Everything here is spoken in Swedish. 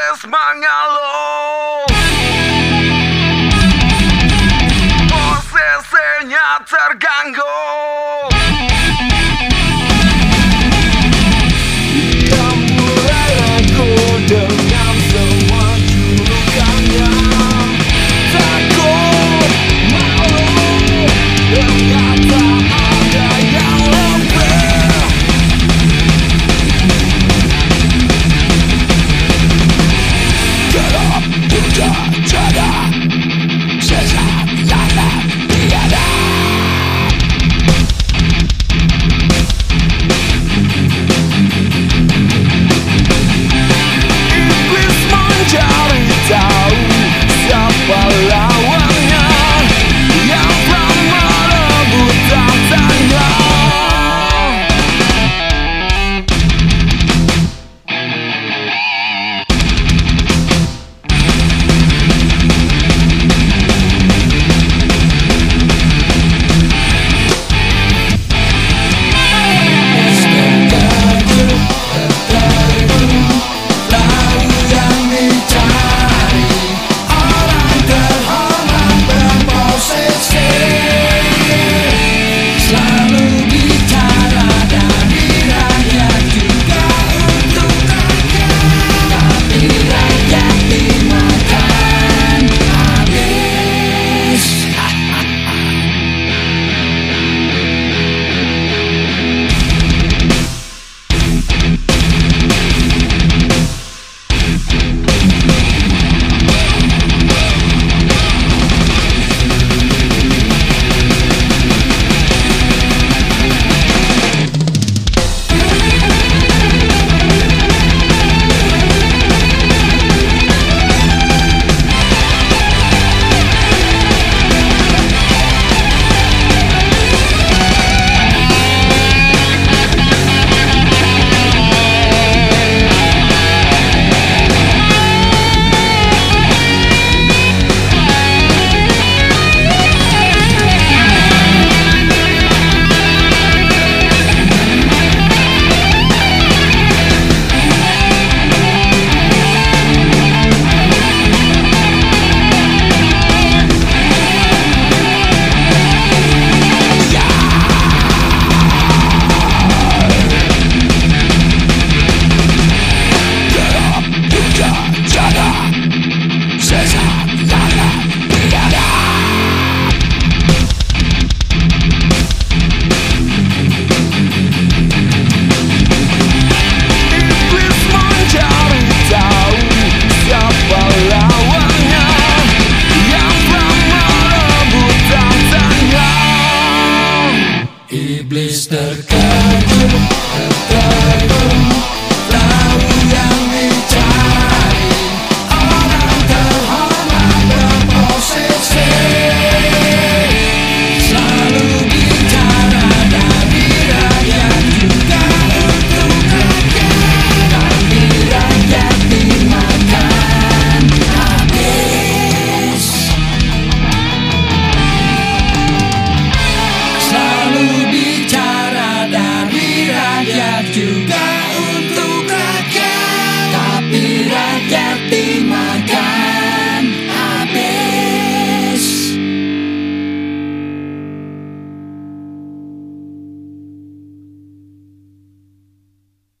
Johannes Mangalov! Yeah.